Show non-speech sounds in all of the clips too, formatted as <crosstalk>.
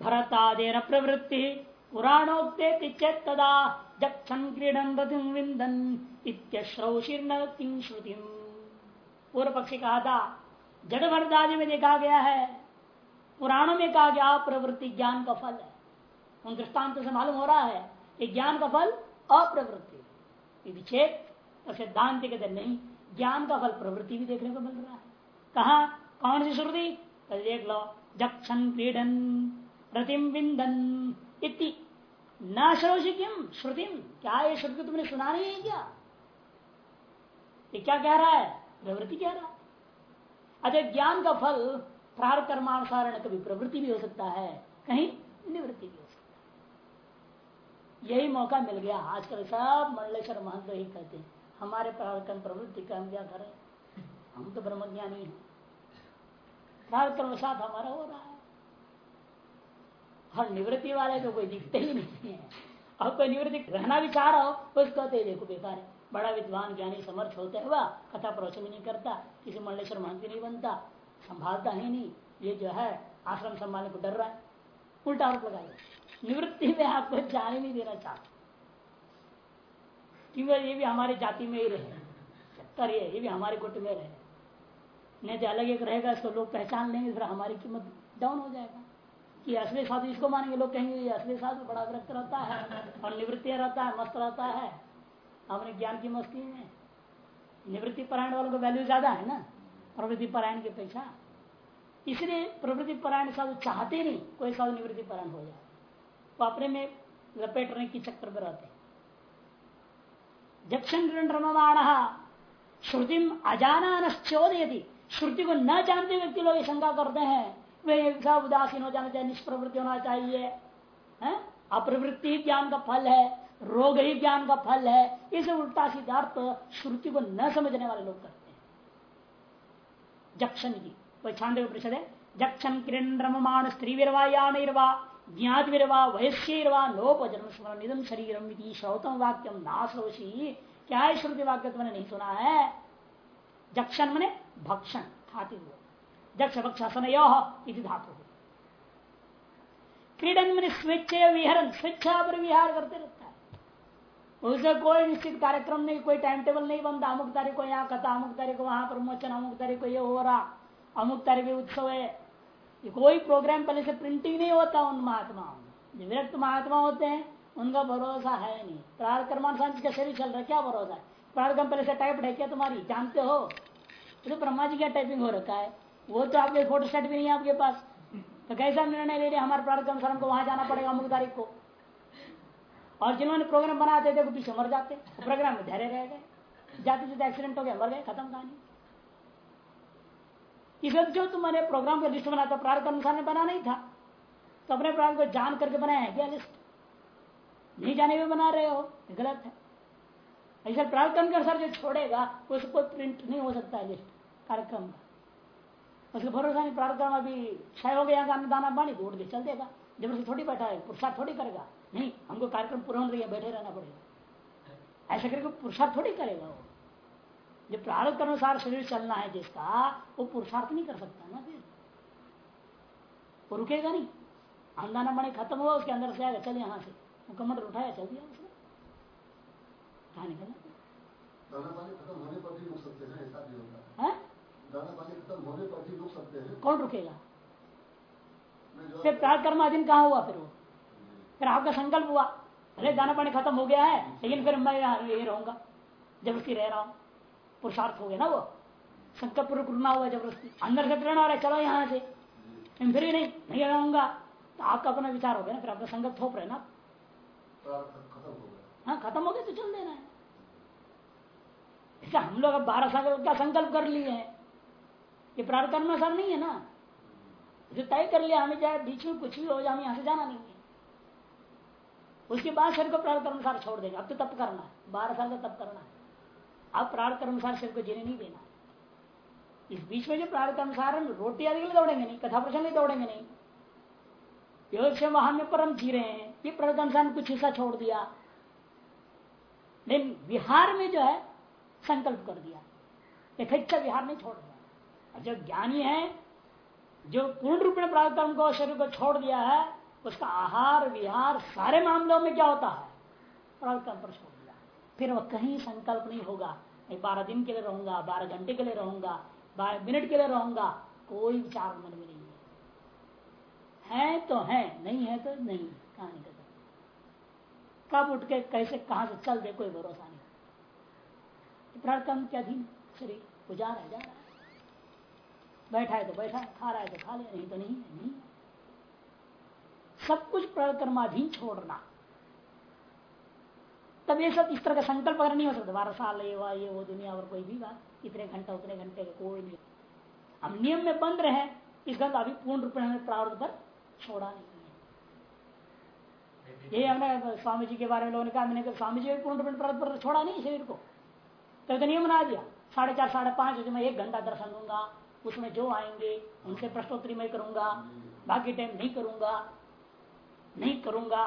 भरतादेर प्रवृत्ति पुराणोक्ते चेत तदा जक्षण क्रीडन रतिम विंदन इत्यश्रौशीर्ण श्रुति पूर्व पक्षी कहा था जड़ भरतादि में देखा गया है, पुराणों में कहा गया, प्रवृत्ति ज्ञान का फल है। उन दृष्टांत से मालूम हो रहा है कि ज्ञान का फल अप्रवृत्ति विच्छेद और सिद्धांत कहते नहीं, ज्ञान का फल प्रवृत्ति भी देखने को मिल रहा है। कहा, कौन सी श्रुति? देख लो जक्षण क्रीडन। प्रतिम विंदन इति। न किम श्रुतिम क्या ये श्रुति तुमने सुना नहीं है क्या? ये क्या कह रहा है? प्रवृत्ति कह रहा है। अच्छा ज्ञान का फल प्रार कर्मानुसार कभी प्रवृत्ति भी हो सकता है, कहीं निवृत्ति भी हो सकता है। यही मौका मिल गया। आजकल सब मंडलेश्वर महंत ही कहते हैं, हमारे प्रारकर्म प्रवृत्ति का हम क्या करें हम तो ब्रह्मज्ञानी हैं। प्रारकर्म साथ हमारा हो रहा है। और निवृत्ति वाले तो कोई दिखते ही नहीं है। अब कोई निवृत्ति रहना भी चाह रहा हो कहते देखो बेकार है। बड़ा विद्वान ज्ञानी समर्थ होते हुआ कथा प्रवचन नहीं करता, किसी मंडलेश्वर महंती नहीं बनता, संभालता ही नहीं। ये जो है, आश्रम संभालने को डर रहा है। उल्टा आरोप लगाइए निवृत्ति में आपको जाने नहीं देना चाहता। क्योंकि ये भी हमारी जाति में ही रहे। चक्कर ये ये भी हमारे गुट में रहे। नहीं तो अलग एक रहेगा, इसको लोग पहचान लेंगे, फिर हमारी कीमत डाउन हो जाएगा। कि असली साधु इसको मानेंगे, लोग कहेंगे, ये असली साधु बड़ा विरक्त रहता है और निवृत्ति रहता है, मस्त रहता है। अपने ज्ञान की मस्ती में। निवृत्ति परायण वालों को वैल्यू ज़्यादा है ना, प्रवृत्ति परायण की अपेक्षा इसलिए प्रवृत्ति परायण साधु चाहते नहीं, कोई साधु निवृत्ति परायण हो जाए। वो अपने में लपेटने की चक्कर में रहते जक्षण रममाण श्रुतिम अजानश्चोदयति श्रुति को न जानते व्यक्ति लोग शंका करते हैं। वे उदासीन हो जाना चाहिए, निष्प्रवृत्ति होना चाहिए अप्रवृत्ति ज्ञान का फल है, रोग ही ज्ञान का फल है, इसे उल्टा सिद्धार्थ श्रुति को न समझने वाले लोग करते हैं। जक्षण की, वह छांदे परिषद है जक्षण किरण स्त्री विरवा या निर्वा ज्ञात विरवा वयस्यवा लोपजन्म स्मरण निधम शरीरम श्रोतम वाक्यम नाश्रोषी क्या है श्रुति वाक्य तुमने नहीं सुना है? जक्षण मने भक्षण खाते हुए जक्ष भक्षासन धातु। क्रीडन में स्वेच्छा विहरण स्वेच्छा पर विहार करते रहता है उसे कोई निश्चित कार्यक्रम नहीं, कोई टाइम टेबल नहीं बनता अमुक तारीख को यहाँ कथा, अमुक तारीख को वहाँ प्रमोचन अमुक तारीख को ये हो रहा, अमुक तारीख उत्सव है। कोई प्रोग्राम पहले से प्रिंटिंग नहीं होता उन महात्माओं जो विरक्त महात्मा होते हैं, उनका भरोसा है नहीं। प्रार कर्मानुसार जिसका शरीर चल रहा क्या भरोसा है? प्रारकर्म पहले से टाइप है क्या तुम्हारी? जानते हो? तो ब्रह्मा जी क्या टाइपिंग हो रखा है। वो तो आपके फ़ोटो सेट भी नहीं है आपके पास। तो कैसा निर्णय ले लिया हमारे प्रार्थ अनुसार हमको वहाँ जाना पड़ेगा अमुक तारीख को। और जिन्होंने प्रोग्राम बनाते थे वो पीछे मर जाते प्रोग्राम में धैर्य रह गए। जाते जाते एक्सीडेंट हो गया, मर गए, खत्म कहानी। इस जो तुम्हारे प्रोग्राम का लिस्ट बनाता प्रार्थ अनुसार ने बना नहीं था। तो अपने प्रार्थ को जान करके बनाया है क्या लिस्ट नहीं जाने में बना रहे हो गलत है। ऐसा प्रार्थ के अनुसार जो छोड़ेगा, उसको प्रिंट नहीं हो सकता लिस्ट कार्यक्रम का। उसके भरोसा नहीं प्रार्थना अभी क्षय हो गया दाना पानी उठ के चल देगा। ज़बरदस्ती थोड़ी बैठा है पुरुषार्थ थोड़ी करेगा। नहीं हमको कार्यक्रम पूरा होने बैठे रहना पड़ेगा। ऐसा करके पुरुषार्थ थोड़ी करेगा वो। जो प्रारंभ के अनुसार शरीर चलना है जिसका वो पुरुषार्थ नहीं कर सकता ना फिर। वो रुकेगा नहीं। अंदाना पानी खत्म हुआ उसके अंदर से आएगा चल यहाँ से। वो कमर उठाया चल दिया उसने। कहा निकलना कौन रुकेगा? फिर प्राग कर्माधीन कहा हुआ फिर वो? फिर आपका संकल्प हुआ। अरे दाना पानी खत्म हो गया है लेकिन फिर मैं यही रहूँगा ज़बरदस्ती रह रहा हूँ। पुरुषार्थ हो गया ना वो? संकल्प रुकना हुआ ज़बरदस्ती अंदर से प्रेरणा रहा है चलो यहाँ से। फिर ही नहीं नहीं रहूँगा। तो आपका अपना विचार हो गया ना फिर आपका संकल्प थोप रहे ना? हाँ खत्म हो गया तो चल देना है। हम लोग अब बारह साल का संकल्प कर लिए हैं। ये प्रार्थ करना सर नहीं है ना? जो तय कर लिया हमें चाहे बीच में कुछ भी हो जाए, हमें यहाँ से जाना नहीं है। उसके बाद शरीर को प्रार्थ अनुसार छोड़ देंगे अब तो तप करना है। बारह साल का तप करना है। अब प्रार्थ अनुसार शरीर को जीने नहीं देना इस बीच में जो प्रार्थ अनुसार हम रोटी आदि के लिए दौड़ेंगे नहीं, कथा प्रसंग नहीं दौड़ेंगे नहीं। योग से वाहन में पर हम जी रहे हैं। ये प्रार्थ अनुसार कुछ हिस्सा छोड़ दिया। लेकिन बिहार में जो है, संकल्प कर दिया। यथेच्छा विहार नहीं छोड़ जो ज्ञानी है, जो पूर्ण रूप में प्रारब्ध को शरीर को छोड़ दिया है, उसका आहार, विहार, सारे मामलों में क्या होता है? प्रारब्ध पर छोड़ दिया। फिर वह कहीं संकल्प नहीं होगा। मैं बारह दिन के लिए रहूँगा, बारह घंटे के लिए रहूँगा, बारह मिनट के लिए रहूँगा, कोई विचार मन में नहीं है। है तो है, नहीं है तो नहीं कहानी का कब उठ के, कैसे, कहाँ से चल दे, कोई भरोसा नहीं। प्रार्थना के अधीन शरीर जा रहा है, जा रहा है। बैठा है तो बैठा है खा रहा है तो खा ले नहीं तो नहीं नहीं। सब कुछ प्रकर्माधीन छोड़ना। तब ये सब इस तरह का संकल्प अगर नहीं हो सकता बारह साल ये वो ये वो दुनिया और कोई भी बात इतने घंटा उतने घंटे का कोई नहीं। हम नियम में बंद रहे इसका तो अभी पूर्ण रूप में हमें प्रारूप पर छोड़ा नहीं ये हमने स्वामी जी के बारे में लोगों ने कहा मैंने कहा स्वामी जी पूर्ण रूप में छोड़ा नहीं शरीर को। तो, तो नियम बना दिया। साढ़े चार साढ़े पाँच बजे मैं एक घंटा दर्शन दूँगा। उसमें जो आएँगे, उनसे प्रश्नोत्तरी मैं करूँगा, बाकी टाइम नहीं करूँगा नहीं करूँगा।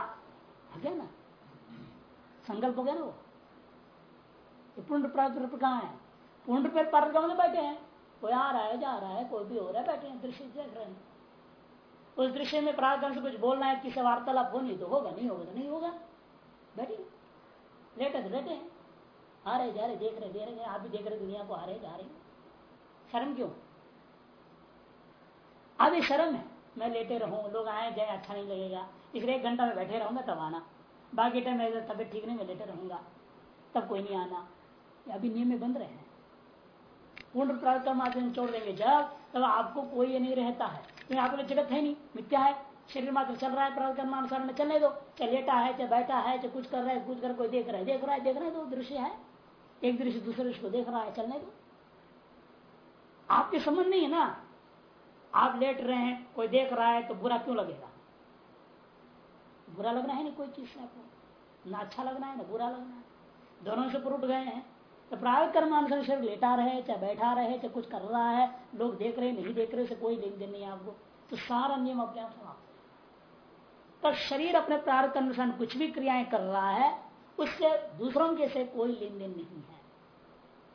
हो गया ना? संकल्प हो गया ना वो? पूर्ण प्रारूप कहाँ है? पूर्ण रूप प्रारूप में बैठे हैं। कोई आ रहा है, जा रहा है, कोई भी हो रहा है, बैठे हैं, दृश्य देख रहे हैं। उस दृश्य में प्रार्थना से कुछ बोलना है, किसी वार्तालाप हो नहीं तो होगा, नहीं होगा तो नहीं होगा। बैठे लेटे तो लेटे हैं। आ रहे, जा रहे, देख रहे, दे रहे आप भी देख रहे दुनिया को आ रहे, जा रहे शर्म क्यों? अभी शर्म है। मैं लेटे रहूँ, लोग आए जाए अच्छा नहीं लगेगा। इसलिए एक घंटा में बैठे रहूँगा, तब आना। बाकी टाइम मेरी तबियत ठीक नहीं, मैं लेटे रहूँगा। तब कोई नहीं आना। अभी नियम में बंद रहे हैं। पूर्ण प्रार्थना माध्यम छोड़ देंगे। जब, तब आपको कोई नहीं रहता है। क्योंकि आपको जगत है नहीं। मिथ्या है। शरीर मात्र चल रहा है प्रार्थना अनुसार चलने दो। चाहे लेटा है, चाहे बैठा है, चाहे कुछ कर रहा है, कुछ कर, कोई देख रहा है, देख रहा है, देख रहा है तो दृश्य है। एक दृश्य दूसरे दृश्य को देख रहा है, चलने दो। आपके संबंध नहीं है ना। आप लेट रहे हैं, कोई देख रहा है तो बुरा क्यों लगेगा? बुरा लगना है ना कोई चीज़ से आपको। ना अच्छा लगना है, ना बुरा लगना है। दोनों से पुरुट गए हैं। तो प्राइवेट कर्मानुसार शरीर लेटा रहे, चाहे बैठा रहे, चाहे कुछ कर रहा है, लोग देख रहे नहीं देख रहे कोई लेन देन नहीं आपको। तो सारा नियम अपने आप समाप्त पर शरीर अपने प्रारंभ अनुसार कुछ भी क्रियाएँ कर रहा है, उससे दूसरों के से कोई लेन देन नहीं है।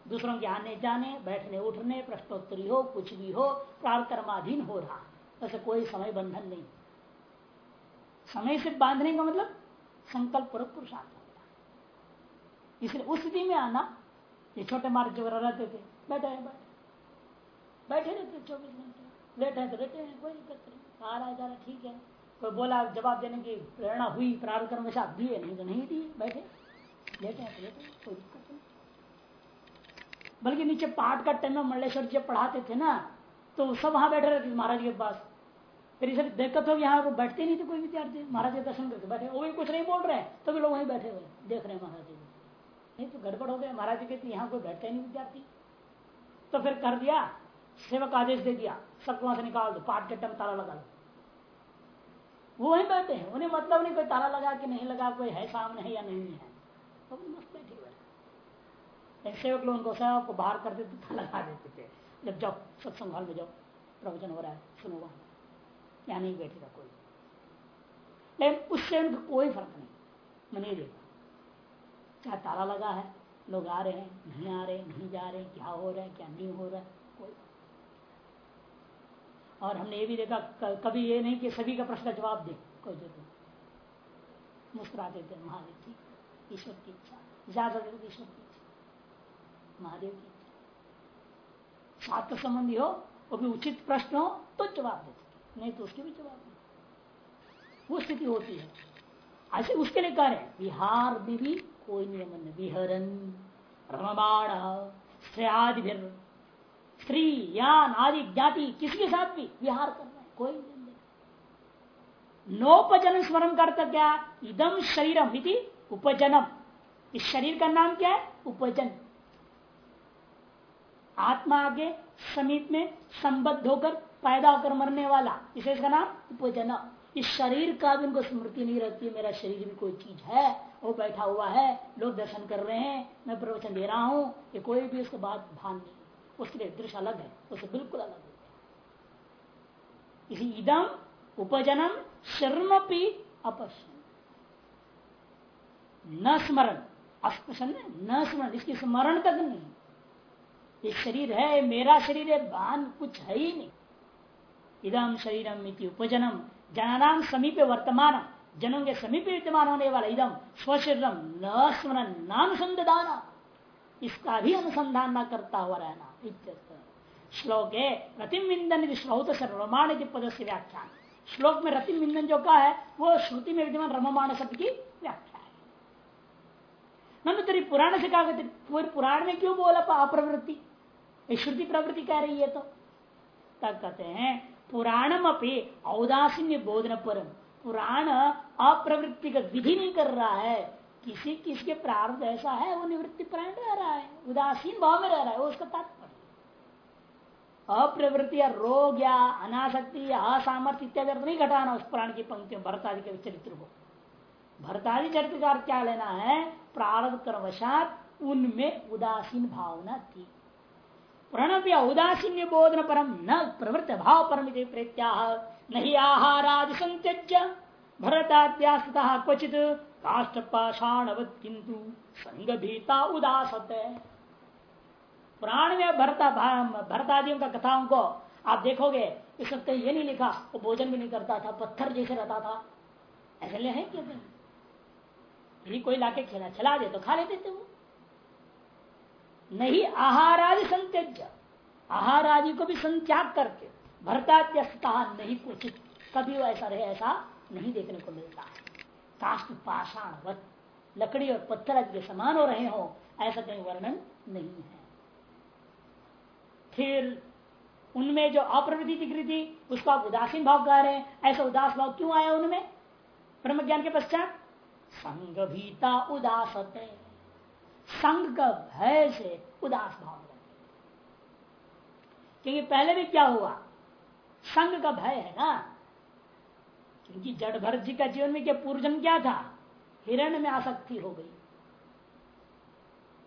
दूसरों के आने जाने, बैठने उठने, प्रश्नोत्तरी हो, कुछ भी हो प्रारकर्माधीन हो रहा। वैसे कोई समय बंधन नहीं। समय से बांधने का मतलब संकल्प पूर्वक पुरुषार्थ होगा इसलिए उस स्थिति में आना, ये छोटे मार्ग जो रहते थे। बैठे हैं, बैठे बैठे रहते चौबीस घंटे। लेटे हैं तो लेटे हैं, कोई दिक्कत नहीं। आ रहा है जा रहा ठीक है। कोई बोला, जवाब देने की प्रेरणा हुई प्रारंभ कर्म साथ दिए, नहीं तो नहीं दिए। बैठे। लेटे हैं तो लेटे कोई दिक्कत बल्कि नीचे पाठ का टाइम में मंडलेश्वर जब पढ़ाते थे ना तो सब वहाँ बैठे रहते महाराज के पास। फिर इसे दिक्कत हो यहाँ बैठते नहीं थे कोई विद्यार्थी। महाराज के दर्शन करके बैठे, वो भी कुछ नहीं बोल रहे तो भी लोग वहीं बैठे हुए देख रहे हैं महाराज जी। नहीं तो गड़बड़ हो गया। महाराज जी कहते, यहाँ कोई बैठते नहीं विद्यार्थी। तो फिर कर दिया, सेवक आदेश दे दिया सबको वहाँ से निकाल दो पाठ के टाइम ताला लगा दो वो वहीं बैठे हैं, उन्हें मतलब नहीं कोई ताला लगा कि नहीं लगा, कोई है सामने है या नहीं है। तो मस्त बैठे। सेवक लोग उनको सेवक को बाहर कर देते ताला लगा देते थे। जब जाओ, सत्संग हॉल में जाओ, प्रवचन हो रहा है, सुनो वहाँ। या नहीं बैठेगा कोई। लेकिन उससे उनका कोई फ़र्क नहीं मैं नहीं देखा। चाहे ताला लगा है, लोग आ रहे हैं, नहीं आ रहे, नहीं जा रहे, क्या हो रहा है, क्या नहीं हो रहा है, कोई और हमने ये भी देखा कभी ये नहीं कि सभी का प्रश्न का जवाब दे, कोई ज़रूरत मुस्कुराते थे महादेव जी, ईश्वर की इच्छा ज़्यादा ईश्वर की। महादेव की इच्छा संबंधी हो, वो भी उचित प्रश्न हो तो जवाब देते नहीं तो उसके भी जवाब नहीं वो स्थिति होती है। ऐसे उसके लिए कह रहे बिहार में भी कोई नियम नहीं। विहरन रमबाण स्त्री, यान, आदि ज्ञाति किसी के साथ भी विहार करना रहे कोई नोपजन स्मरण करता क्या? इदम शरीरम उपजनम। इस शरीर का नाम क्या है? उपजन। आत्मा आगे, समीप में संबद्ध होकर पैदा होकर मरने वाला। इसे इसका नाम उपजन। इस शरीर का भी उनको स्मृति नहीं रहती, मेरा शरीर भी कोई चीज़ है, वो बैठा हुआ है, लोग दर्शन कर रहे हैं, मैं प्रवचन दे रहा हूँ, ये कोई भी उसके बाद भान नहीं। उसके लिए दृश्य अलग है उससे बिल्कुल अलग है। इसी इदम उपजनम शर्म भी अपश्य न स्मरण अस्पशन न स्मरण, इसकी स्मरण तक नहीं। ये शरीर है, मेरा शरीर है भान कुछ है ही नहीं। इदम शरीरम उपजनम जनानाम समीपे वर्तमान जनों के समीप विद्यमान होने वाला इदम स्वशरीरम न स्मरण नानुसंधान। इसका भी अनुसंधान न करता हुआ रहना श्लोक है रतिम विंदन श्रोत से रमान पद से व्याख्यान। श्लोक में रतिम विंदन जो कहा है, वो श्रुति में विद्यमान रममान शब्द की व्याख्या है। नंद तेरी पुराण से कहा पुराण में क्यों बोला अप्रवृत्ति श्रुति प्रवृत्ति कह रही है तो। तब कहते हैं, पुराणम अपनी औदासीन्य बोधन परम पुराण अप्रवृत्ति का विधि नहीं कर रहा है। किसी किसके प्रारंभ ऐसा है, वो निवृत्ति प्राण रह रहा है। उदासीन भाव में रह रहा है, वो उसका तात्पर्य। अप्रवृत्ति या रोग या अनाशक्ति या असामर्थ्य इत्यादि अर्थ नहीं घटाना उस प्राण की पंक्तियों भरतादि के चरित्र को। भरतादि चरित्र का क्या लेना है? प्रारब्ध कर्मवशात उनमें उदासीन भावना थी। प्रणव्य उदासीन्य बोधन परम न प्रवृत्त भाव परम प्रेत्या नहीं आहारादि संत्यज्य। भरताद्यास्ता क्वचित काष्ठ पाषाणवत किंतु संग भीता उदासत। पुराण में भरता भरतादियों का कथाओं को आप देखोगे, इस वक्त ये नहीं लिखा, वो भोजन भी नहीं करता था, पत्थर जैसे रहता था। ऐसे ले है क्या कोई लाके खिला खिला दे तो खा लेते थे वो। नहीं आहार आदि संत्यज आहार आदि को भी संत्याग करके भरतात्यस्ता नहीं कुछ कभी ऐसा रहे, ऐसा नहीं देखने को मिलता। काष्ट पाषाण लकड़ी और पत्थर के समान हो रहे हो, ऐसा कहीं वर्णन नहीं है। फिर उनमें जो अप्रवृत्ति थी उसको आप उदासीन भाव कह रहे हैं। ऐसा उदास भाव क्यों आया उनमें? ब्रह्म ज्ञान के पश्चात संग भीता संग का भय से उदास भाव क्योंकि पहले भी क्या हुआ? संग का भय है ना? क्योंकि जड़ भरत जी का जीवन में क्या पूर्वजन क्या था? हिरण में आसक्ति हो गई।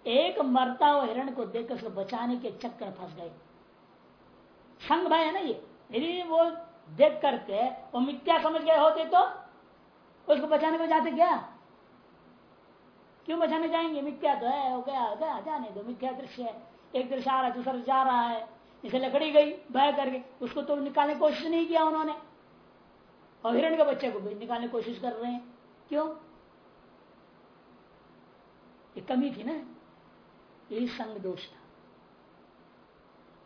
एक मरता हुआ हिरण को देखकर उसको बचाने के चक्कर फंस गए संग भय है ना ये? यदि वो देख करके वो मिथ्या समझ गए होते तो उसको बचाने को जाते क्या? क्यों बचाने जाएँगे? मिथ्या तो है, हो गया गया, जाने दो, मिथ्या दृश्य है। एक दृश्य आ रहा है, दूसरा जा रहा है। इसे लकड़ी गई बह करके उसको तो निकालने की कोशिश नहीं किया उन्होंने। और हिरण के बच्चे को भी निकालने की कोशिश कर रहे हैं। क्यों? ये कमी थी ना? यही संग दोष था।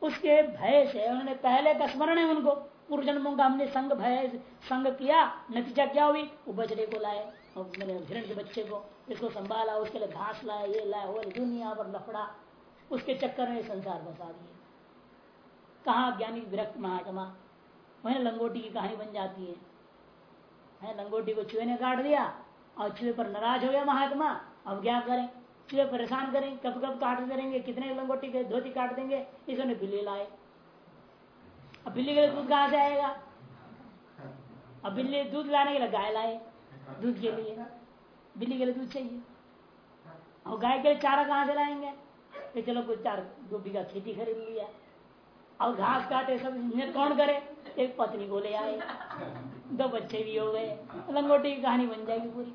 उसके भय से उन्होंने पहले का स्मरण है उनको। पूर्व जन्मों का हमने संग भय, संग किया, नतीजा क्या हुई? वो बछड़े को लाए। मैंने हिरण के बच्चे को इसको संभाला, उसके लिए घास लाया, ये लाया, वो दुनिया पर लफड़ा। उसके चक्कर में संसार बसा दिए। कहा ज्ञानी विरक्त महात्मा? वही लंगोटी की कहानी बन जाती है। है, लंगोटी को चूहे ने काट दिया और चूहे पर नाराज़ हो गया महात्मा। अब क्या करें? चूहे परेशान करें, कब कब काट करेंगे? कितने लंगोटी के धोती काट देंगे? इसने बिल्ली लाए। अब बिल्ली के लिए दूध कहाँ से आएगा? अब बिल्ली दूध लाने के लिए गाय लाए। दूध के लिए। बिल्ली के लिए दूध चाहिए। और गाय के लिए चारा कहाँ से लाएँगे? तो चलो कुछ चार दो बीघा खेती खरीद लिया। और घास काटे सब कौन करे? एक पत्नी को ले आए। दो बच्चे भी हो गए। लंगोटी की कहानी बन जाएगी पूरी।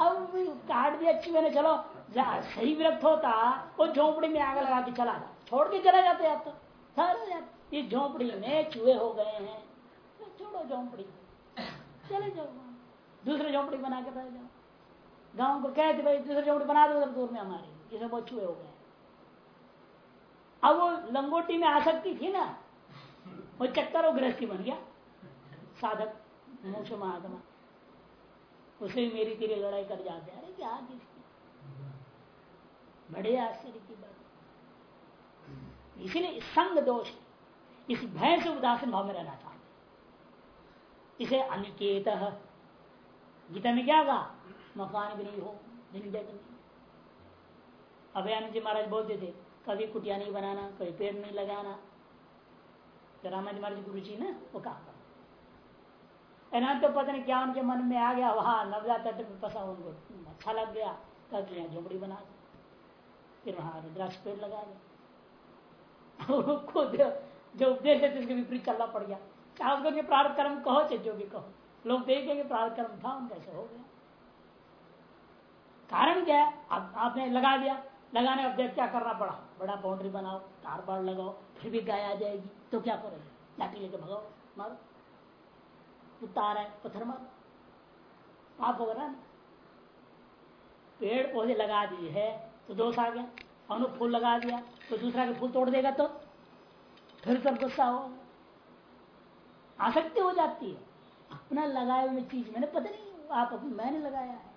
अब काट भी अच्छी मैंने चलो सही विरक्त होता वो झोंपड़ी में आग लगा के चला छोड़ के चला जाते आप तो। सारे इस झोंपड़ी में चूहे हो गए हैं। तो झोंपड़ी। चले जाओ दूसरे झोंपड़ी बना के रह जाओ। गाँव को कहते भाई दूसरे झोंपड़ी बना दो दूर में हमारी। जिसमें बहुत छुए हो गए। अब वो लंगोटी में आसक्ति थी ना वो चक्कर वो गृहस्थी बन गया। साधक मोक्ष महात्मा उसे मेरी तेरी लड़ाई कर जाते अरे क्या किसकी? बड़े आश्चर्य की बात। इसीलिए संग दोष इस भय से उदासीन भाव में रहना इसे अनिकेत। गीता में क्या कहा? मकान भी नहीं हो झंझट नहीं। अभयानंद जी महाराज बोलते थे, कभी कुटिया नहीं बनाना, कभी पेड़ नहीं लगाना। तो रामाजी महाराज गुरु जी ने वो कहा। ना तो पता नहीं क्या उनके मन में आ गया, वहाँ नवजा तट में फंसा उनको। अच्छा लग गया कल तो यहाँ झोपड़ी बना फिर वहाँ रुद्राक्ष पेड़ लगा दिया <laughs> जो उपदेश है उसके विपरीत चलना पड़ गया। चाहे उसको प्रार्थ कर्म कहो चाहे जो भी कहो। लोग देखेंगे प्रार्थ कर्म था ऐसे हो गया। कारण क्या है? आप, आपने लगा दिया। लगाने अब देख क्या करना पड़ा? बड़ा बाउंड्री बनाओ तार बाड़ लगाओ फिर भी गाय आ जाएगी। तो क्या करेगी? लाठी लेके भगाओ मारो। कुत्ता आ रहा है पत्थर मारो। पाप होगा ना? पेड़ पौधे लगा दिए है तो दोष आ गया। अनु फूल लगा दिया तो दूसरा के फूल तोड़ देगा तो? फिर सब गुस्सा हो आसक्ति हो जाती है। अपना लगाए हुए चीज़, मैंने पता नहीं, आप मैंने लगाया है।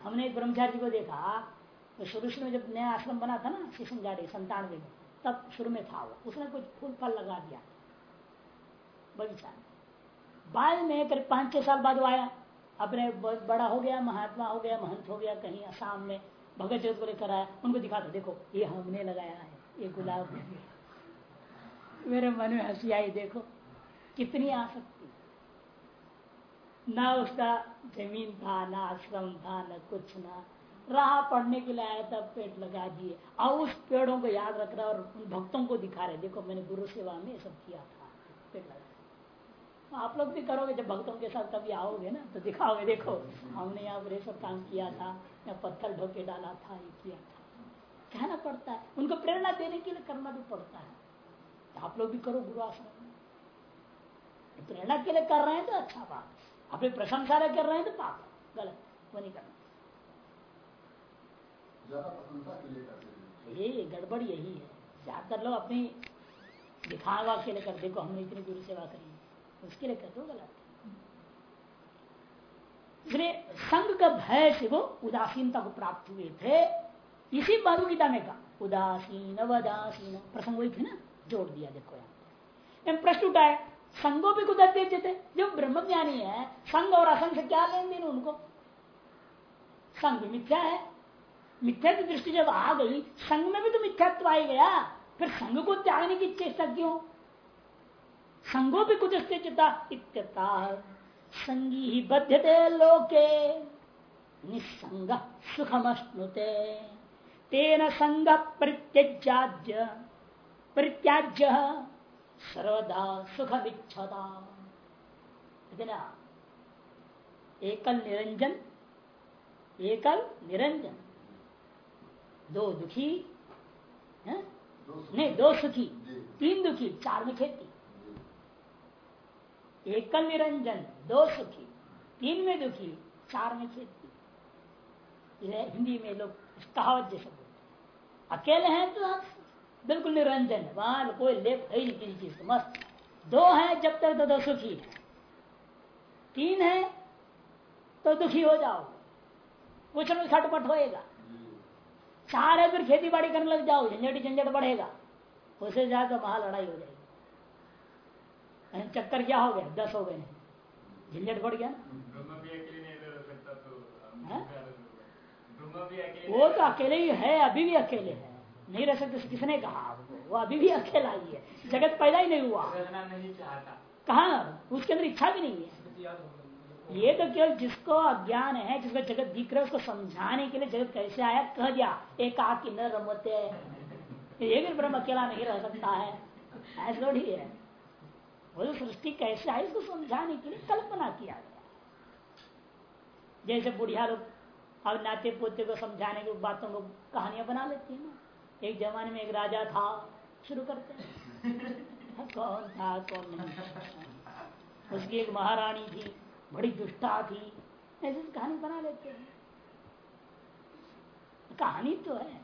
हमने एक ब्रह्मचारी को देखा तो शुरू शुरू में जब नया आश्रम बना था ना, शिशन गाड़ी, संतानवे में, तब शुरू में था वो। उसने कुछ फूल फल लगा दिया, बगीचा में। बाद में करीब पाँच छह साल बाद वो आया। अपने बड़ा हो गया, महात्मा हो गया, महंत हो गया, कहीं आसाम में भगत जगत को लेकर आया। उनको दिखा दो देखो, ये हमने लगाया है, ये गुलाब मेरे मन में हँसी आई, देखो, कितनी आसक्ति। ना उसका ज़मीन था, ना आश्रम था, न कुछ ना। राह पढ़ने के लिए आया था पेड़ लगा दिए। और उस पेड़ों को याद रख रहा और उन भक्तों को दिखा रहे देखो, मैंने गुरु सेवा में सब किया था पेड़ लगा तो आप लोग भी करोगे, जब भक्तों के साथ कभी आओगे ना तो दिखाओगे, देखो, हमने यहाँ पर सब काम किया था, या पत्थर ढोके डाला था, ये किया था। कहना पड़ता है। उनको प्रेरणा देने के लिए करना भी पड़ता है। आप लोग भी करो गुरु आश्रम में। प्रेरणा के लिए कर रहे हैं तो अच्छा बात। अपनी प्रशंसा कर रहे हैं तो पाप गलत। वो नहीं करना। ये गड़बड़ यही है। ज़्यादातर लोग अपनी दिखावा के लिए कर देखो हमने इतनी गुरु सेवा करी उसके लिए कर दो गलत। इसलिए संघ का भय से वो उदासीनता को प्राप्त हुए थे। इसी बाबू गीता में कहा। उदासीन वदासीन प्रसंग वही थे ना। जोड़ दिया, देखो यहाँ। प्रश्न उठाए संगो भी कुछ अध्यक्ष थे जो ब्रह्म ज्ञानी है, संघ और असंग से क्या लेन देन उनको? संघ मिथ्या है। मिथ्या की दृष्टि जब आ गई, संघ में भी तो मिथ्यात्व आ गया। फिर संघ को त्यागने की चेष्टा क्यों? संगो भी कुछ इत्यता संगी ही बध्यते लोके निसंग सुखमश्नुते। तेन संग परित्यज्य परित्याज्य सर्वदा सुखमिच्छता। एकल निरंजन एकल निरंजन। दो दुखी है? नहीं दो सुखी। तीन दुखी चार में खेती एकल निरंजन दो सुखी। तीन में दुखी चार में खेती हिंदी में लोग कहावत जैसे बोलते अकेले हैं तो बिल्कुल निरंजन वहाँ कोई लेप है ही नहीं किसी चीज़ मस्त। दो है जब तक तो दो सुखी है। तीन है तो दुखी हो जाओ। कुछ में खटपट होएगा। चार है फिर खेती बाड़ी करने लग जाओ झंझट झंझट बढ़ेगा। उसे ज़्यादा महा लड़ाई हो जाएगी। चक्कर क्या हो गया? दस हो गए। झंझट बढ़ गया ना। वो तो अकेले ही है अभी भी अकेले है। नहीं रह सकते किसने कहा? वो अभी भी अकेला ही है। जगत पैदा ही नहीं हुआ। नहीं कहा? उसके अंदर इच्छा भी नहीं है। ये तो केवल जिसको अज्ञान है जिसको जगत दिख रहा है उसको समझाने के लिए जगत कैसे आया? कह दिया एक आकी न रमते। ये भी ब्रह्म अकेला नहीं रह सकता है। ऐसा थोड़ी है। वो जो सृष्टि कैसे आई उसको समझाने के लिए कल्पना किया गया। जैसे बुढ़िया लोग अब नाते पोते को समझाने की बातों को कहानियाँ बना लेती है ना। एक जमाने में एक राजा था। शुरू करते कौन था, कौन नहीं उसकी एक महारानी थी, बड़ी दुष्टा थी। ऐसी कहानी बना लेते हैं। कहानी तो है।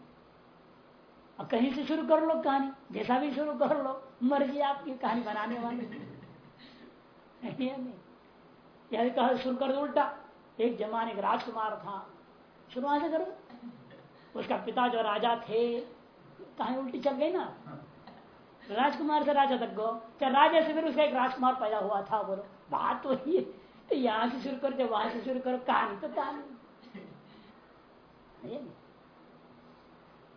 अब कहीं से शुरू कर लो कहानी। जैसा भी शुरू कर लो, मर्ज़ी आपकी कहानी बनाने वाले। नहीं? यदि कहा, शुरू कर दो उल्टा। एक जमाने का राजकुमार था। शुरुआत से करो। उसका पिता जो राजा थे। कहा उल्टी चल गई ना? राजकुमार से राजा तक गो। क्या राजा से फिर उसका एक राजकुमार पैदा हुआ था बोलो बात तो ही। तो यहाँ से शुरू करो वहाँ से शुरू करो कहानी तो कहानी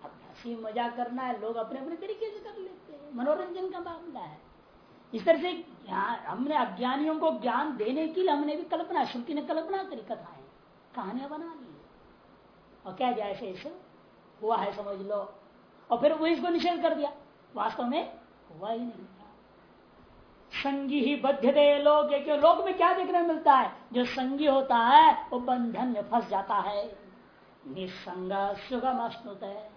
हँसी मज़ा करना है लोग अपने अपने तरीके से कर लेते हैं। मनोरंजन का मामला है। इस तरह से हमने अज्ञानियों को ज्ञान देने के लिए हमने भी कल्पना श्रुति ने कल्पना करी कथाएँ कहानियाँ बना ली। और क्या जैसे ऐसे हुआ है समझ लो। और फिर वो इसको निषेध कर दिया। वास्तव में हुआ ही नहीं। संगी ही बद्धते लोग क्यों लोग में क्या देखने मिलता है? जो संगी होता है, वो बंधन में फंस जाता है। निसंग सुगम अश्नुत है।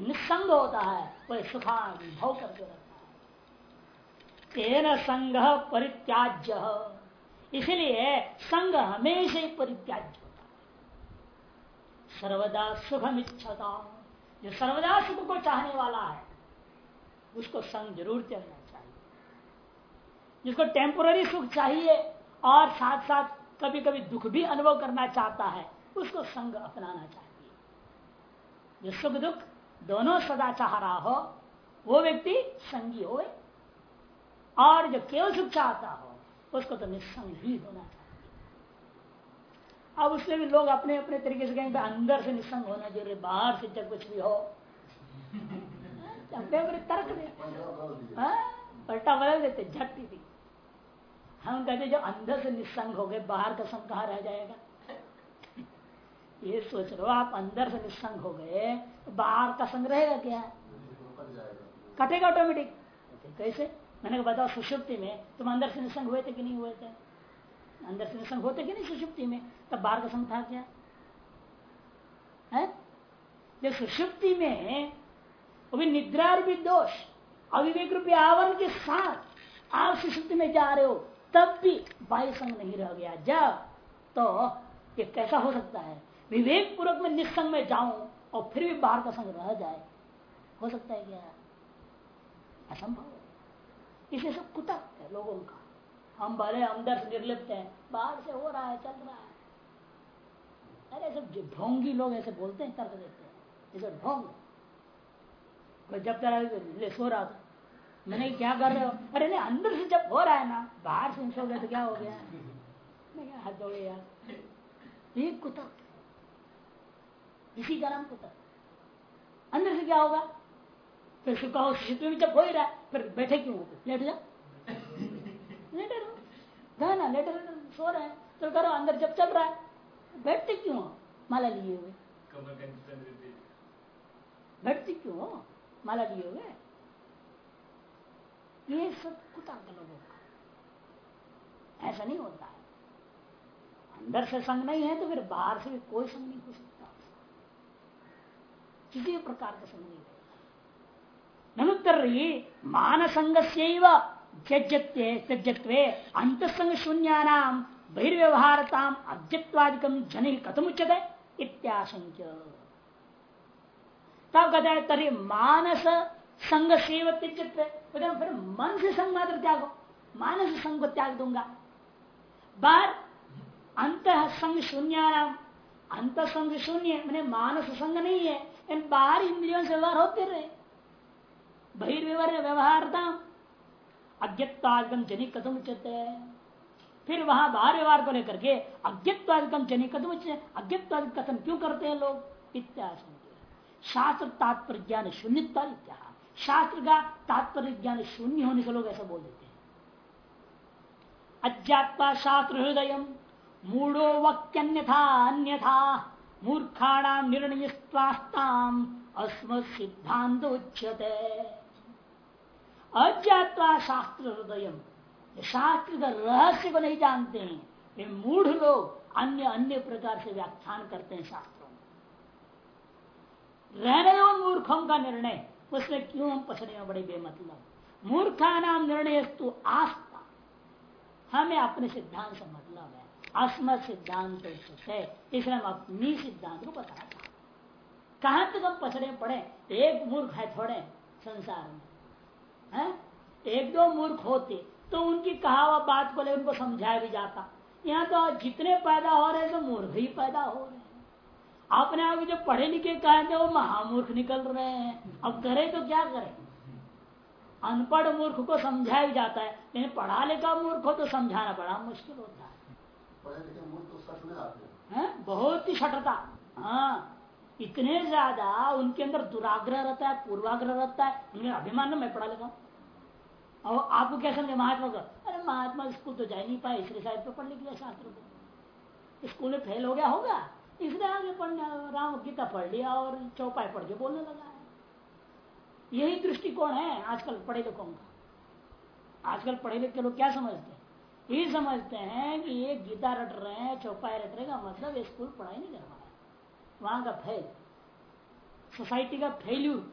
निसंग होता है, वह सुखानुभव करके रहता है। तेन संग परित्याज्य। इसलिए संग हमेशा ही परित्याज्य होता है। सर्वदा सुखम इच्छता जो सर्वदा सुख को चाहने वाला है, उसको संग ज़रूर चलना चाहिए। जिसको टेम्पोररी सुख चाहिए और साथ साथ कभी कभी दुख भी अनुभव करना चाहता है, उसको संग अपनाना चाहिए। जो सुख दुख दोनों सदा चाह रहा हो, वो व्यक्ति संगी हो और जो केवल सुख चाहता हो, उसको तो निस्संग ही होना चाहिए। अब उसमें भी लोग अपने अपने तरीके से कहेंगे अंदर से निसंग होना ज़रूरी बाहर से जब कुछ भी हो। अपने अपने तर्क दे। हाँ? पलटा बदल देते झट थी। हम कहते जो अंदर से निस्संग हो गए, बाहर का संग कहा रह जाएगा? ये सोच लो आप अंदर से निस्संग हो गए तो बाहर का संग रहेगा क्या? कटेगा ऑटोमेटिक कैसे? मैंने बताओ, सुषुप्ति में तुम अंदर से निसंग हुए थे कि नहीं हुए थे? अंदर से निसंग होते कि नहीं सुषुप्ति में? तब बाहर का संग था क्या? है? जब सुषुप्ति में भी निद्रा भी दोष, अविवेक रूपी आवरण के साथ आप सुषुप्ति में जा रहे हो, तब भी बाह्य संग नहीं रह गया। जब तो ये कैसा हो सकता है? विवेक पूर्वक में निस्संग में जाऊँ और फिर भी बाहर का संग रह जाए, हो सकता है क्या? असंभव इसे सब कुतक है लोगों का। हम भले अंदर से निर्लिप्त हैं। बाहर से हो रहा है, चल रहा है। अरे सब ढोंगी लोग ऐसे बोलते हैं, तर्क देते हैं। जैसे ढोंग। जब तरह सो रहा था। मैंने क्या कर रहे हो? अरे नहीं, अंदर से जब हो रहा है ना, बाहर से सो गए तो क्या हो गया? हाथ दौड़े यार। ये कुतक इसी कुतक अंदर से क्या होगा? फिर सुखा हो जब हो ही रहा है, फिर बैठे क्यों हो? लेट जा लेटे रहो ना लेटे सो रहे हैं तो करो अंदर जब चल रहा है बैठते क्यों हो माला लिए हुए बैठते क्यों हो माला लिए हुए ये सब कुतर्क लोगों का ऐसा नहीं होता है अंदर से संग नहीं है तो फिर बाहर से भी कोई संग नहीं हो सकता किसी प्रकार का संग नहीं ननुत्तरी मानसंग त्यजत्वे अंतसंग शून्यानाम बहिर्व्यवहारता अद्यत्वादिकम जन कथम उच्चते इत्याशंक्य तब कहता है तरी मानस संग सेव त्यजत्व फिर मन से संग मात्र त्यागो मानस संग को त्याग दूँगा बार अंत संग शून्यानाम अंत संग शून्य मैंने मानस संग नहीं है बाहर इंद्रियों से व्यवहार होते रहे बहिर्व्यवहार व्यवहारता अज्ञत्वादिकम जनी कदम उचित फिर वहाँ बाहर व्यवहार को लेकर के अज्ञत्वादिकम जनी कदम उचित अज्ञत्वादिक कथन क्यों करते हैं लोग? इत्यास शास्त्र तात्पर्य ज्ञान शून्यता शास्त्र का तात्पर्य ज्ञान शून्य होने से लोग ऐसा बोल देते हैं। अज्ञात्वा शास्त्र हृदय मूढ़ो वक्यन्यथा अन्यथा मूर्खाणाम निर्णय अस्म सिद्धांत उच्यते। अज्ञात्वा शास्त्र हृदय शास्त्र का रहस्य को नहीं जानते हैं। ये मूढ़ लोग अन्य अन्य प्रकार से व्याख्यान करते हैं शास्त्रों में। रहने दो मूर्खों का निर्णय। उसमें क्यों हम पसने में बड़े बेमतलब मूर्खा नाम निर्णय आस्था। हमें अपने सिद्धांत से मतलब है। अस्मत सिद्धांत है। इसलिए हम अपनी सिद्धांत को बताना चाहते कहाँ तक हम पसरे पड़े? एक मूर्ख है थोड़े संसार में। है? एक दो मूर्ख होते तो उनकी कहा हुआ बात को लेकर उनको समझाया भी जाता। यहाँ तो जितने पैदा हो रहे हैं तो मूर्ख ही पैदा हो रहे हैं। अपने आप जो पढ़े लिखे कहे थे वो महामूर्ख निकल रहे हैं। अब करे तो क्या करें? अनपढ़ मूर्ख को समझाया भी जाता है लेकिन पढ़ा लिखा मूर्ख हो तो समझाना बड़ा मुश्किल होता है। तो बहुत ही छठता हाँ इतने ज़्यादा उनके अंदर दुराग्रह रहता है पूर्वाग्रह रहता है। उनके अभिमान में पढ़ा लिखा और आपको क्या समझे, महात्मा को? अरे महात्मा स्कूल तो जा नहीं पाए, इसलिए शायद तो पढ़ लिख लिया शास्त्र को स्कूल में फेल हो गया होगा, इसलिए आगे पढ़ने, राम गीता पढ़ लिया और चौपाई पढ़ के बोलने लगा यही दृष्टिकोण है आजकल पढ़े लिखों का। आजकल पढ़े लिखे लोग क्या समझते हैं? ये समझते हैं कि ये गीता रट रहे हैं, चौपाई रट रहे का मतलब स्कूल पढ़ाई नहीं कर है। वहाँ का फेल सोसाइटी का फेल्यूर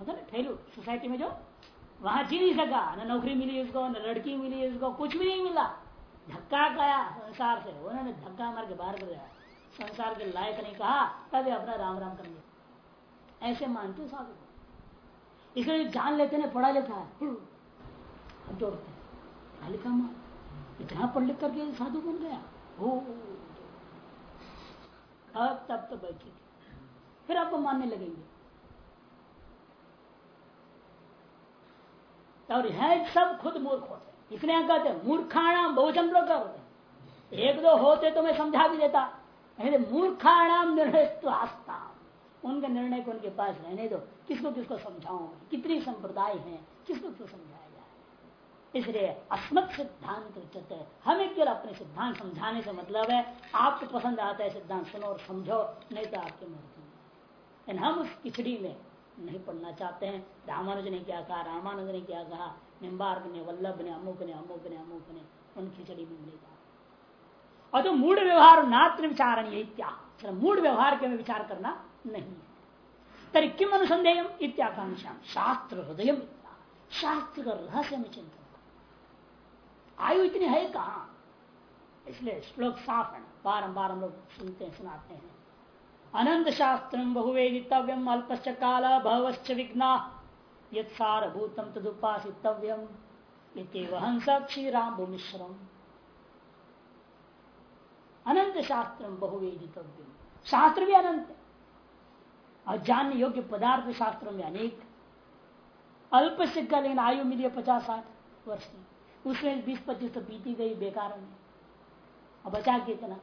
मतलब फेल्यूर सोसाइटी में जो वहाँ जी नहीं सका। न नौकरी मिली उसको, न लड़की मिली उसको, कुछ भी नहीं मिला। धक्का गया संसार से। उन्होंने धक्का मार के बाहर कर दिया। संसार के लायक नहीं कहा तब अपना राम राम कर लिया। ऐसे मानते साधु इसलिए जान लेते ना, पढ़ा लिखा है जोड़ते पढ़ा लिखा मान इतना पढ़ लिख करके साधु बन गया। हो अब तब तो बैठी फिर आपको मानने लगेंगे। और है सब खुद मूर्ख होते इसलिए कहते मूर्खाणाम बहुचंद लोग होते एक दो होते तो मैं समझा भी देता। मूर्खाणाम निर्णय तो आस्था उनके निर्णय को उनके पास रहने दो। किसको किसको समझाओ कितनी संप्रदाय है? किसको किसको समझाया जाए? इसलिए अस्मत् सिद्धांत उच्चते हमें केवल अपने सिद्धांत समझाने से मतलब है, आपको पसंद आता है सिद्धांत सुनो और समझो, नहीं तो आपके मर्ज़ी। हम उस खिचड़ी में नहीं पढ़ना चाहते हैं। रामानुज ने क्या कहा? रामानुज ने क्या कहा? निम्बार्क ने वल्लभ ने अमुक ने अमुक ने अमुक ने उन खिचड़ी में मिलेगा और तो मूड व्यवहार नात्र विचारण यही क्या? मूड व्यवहार के में विचार करना नहीं है। तरी किम अनुसंधेय इत्याकांक्षा शास्त्र हृदय शास्त्र का रहस्य में चिंतन आयु इतनी है कहा? इसलिए श्लोक साफ़ है बारम्बार हम लोग सुनते हैं, सुनाते हैं। अनंत शास्त्र बहुवेदितव्यम अल्पश्च काल भवश्च विघ्ना यत्सारभूतम तदुपासितव्यम हंस क्षीराम भूमिश्रम अनंत शास्त्र बहुवेदितव्यम। शास्त्र भी अनंत और जानने योग्य पदार्थ शास्त्रों में अनेक। अल्प से लेकिन आयु मिली पचास साठ वर्ष। की उसमें बीस पच्चीस तो बीती गई बेकार में। और बचा कितना?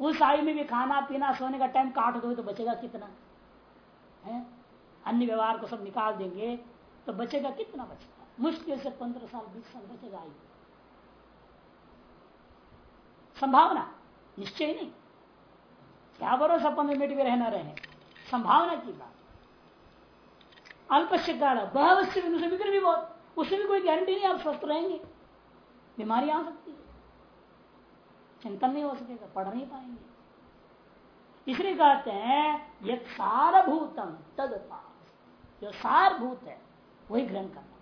उस आयु में भी खाना, पीना, सोने का टाइम काट दो तो बचेगा कितना? है? अन्य व्यवहार को सब निकाल देंगे तो बचेगा कितना बचेगा? मुश्किल से पंद्रह साल, बीस साल बचेगा आयु। संभावना? निश्चय नहीं। क्या भरोसा पंद्रह मिनट में रहना रहे? संभावना की बात। अल्पश्य काल बहवश्य विग्र भी बहुत। उससे भी कोई गारंटी नहीं, आप स्वस्थ रहेंगे। बीमारी आ सकती है। चिंतन नहीं हो सकेगा, पढ़ नहीं पाएँगे। इसलिए कहते हैं ये सारभूतम, तद जो सारभूत है, वही ग्रहण करना।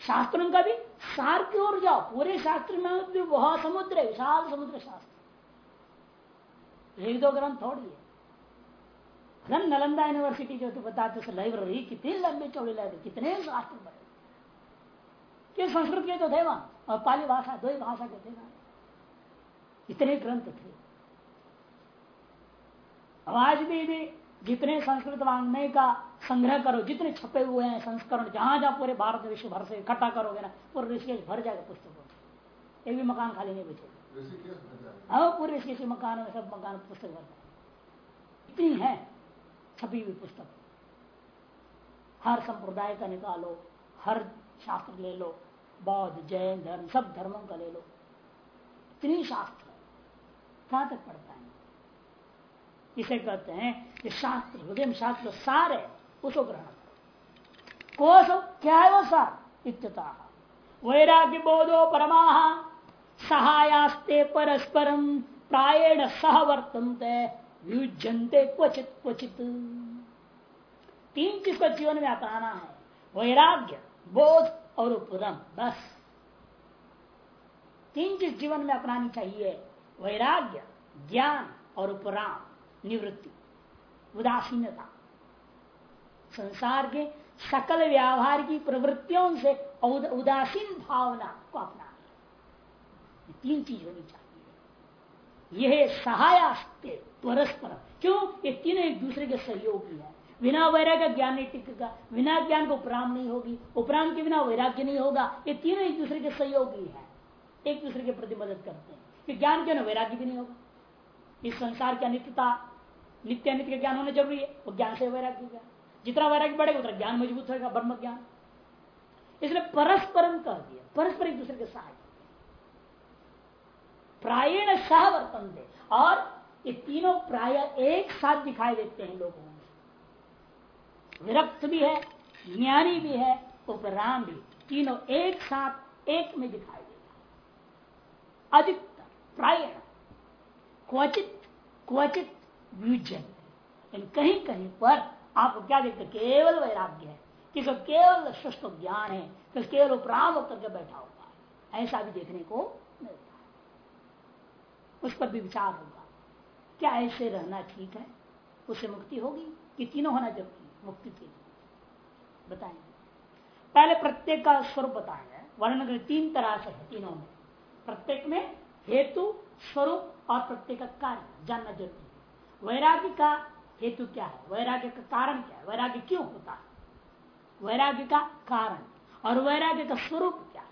शास्त्रों का भी सार की ओर जाओ। पूरे शास्त्र में भी बहुत समुद्र है, विशाल समुद्र शास्त्र। एक दो ग्रंथ थोड़ी है। नलंदा यूनिवर्सिटी जो तो बताते लाइब्रेरी कितनी लंबी चौड़ी लाइब्रेरी, कितने शास्त्र कि संस्कृत के तो थे वहाँ, और पाली भाषा, दो ही भाषा के थे इतने ग्रंथ थे। आज भी, भी जितने संस्कृत वांग्मय का संग्रह करो जितने छपे हुए हैं संस्करण जहाँ जहाँ पूरे भारत विश्व भर से इकट्ठा करोगे ना पूरे ऋषिकेश भर जाएगा पुस्तकों एक भी मकान खाली नहीं बचेगा। हाँ पूरे ऋषिकेश मकान में सब मकान पुस्तक भर जाए इतनी है छपी हुई पुस्तक। हर संप्रदाय का निकालो हर शास्त्र ले लो बौद्ध जैन धर्म सब धर्मों का ले लो। इतनी शास्त्र कहाँ तक पढ़ पाएँगे इसे कहते हैं कि शास्त्र हृदय शास्त्र, सार है उसको ग्रहण करो। क्या है वो सार? इत्यता वैराग्य बोधो परमा, सहायास्ते परस्परम प्रायण सह वर्तनते युजनते क्वचित क्वचित। तीन चीज़ को जीवन में अपनाना है, वैराग्य, बोध और उपदम बस। तीन चीज़ जीवन में अपनानी चाहिए। वैराग्य, ज्ञान और उपराम, निवृत्ति, उदासीनता। संसार के सकल व्यवहार की प्रवृत्तियों से उदासीन भावना को अपना तीन चीज़ होनी चाहिए। यह सहायास्ते, परस्पर। क्यों? ये तीनों एक दूसरे के सहयोगी है। बिना वैराग्य ज्ञान नहीं टिकेगा, बिना ज्ञान को उपराम नहीं होगी। उपराम के बिना वैराग्य नहीं होगा। ये तीनों एक दूसरे के सहयोगी है। एक दूसरे के प्रति मदद करते हैं। कि ज्ञान के ना वैराग्य भी नहीं होगा। इस संसार की अनित्यता नित्य अनित्य ज्ञान होना ज़रूरी है। वो ज्ञान से वैराग्य ज्ञान जितना वैराग्य बढ़ेगा, उतना ज्ञान मज़बूत होगा ब्रह्म ज्ञान। इसलिए परस्परम कह दिया। परस्पर एक दूसरे के सहाय प्रायण सहवर्तन दे। और ये तीनों प्राय एक साथ दिखाई देते हैं लोगों में विरक्त भी है, ज्ञानी भी है, उपराम भी। तीनों एक साथ एक में दिखाई देगा अधिकतर प्रायण क्वचित क्वचित व्यूजन कहीं कहीं पर आप क्या देखते, केवल वैराग्य है। किसी केवल सुष्ट ज्ञान है तो केवल उपराम होकर के बैठा होगा, ऐसा भी देखने को मिलता है। उस पर भी विचार होगा, क्या ऐसे रहना ठीक है? उससे मुक्ति होगी कि तीनों होना ज़रूरी मुक्ति के लिए। बताएँगे पहले प्रत्येक का स्वरूप बताएँगे वर्णन तीन तरह से है, तीनों में। प्रत्येक में हेतु, स्वरूप और प्रत्येक का कार्य जानना ज़रूरी है। वैराग्य का हेतु क्या है? वैराग्य का कारण क्या है? वैराग्य क्यों होता है? वैराग्य का कारण। और वैराग्य का स्वरूप क्या है?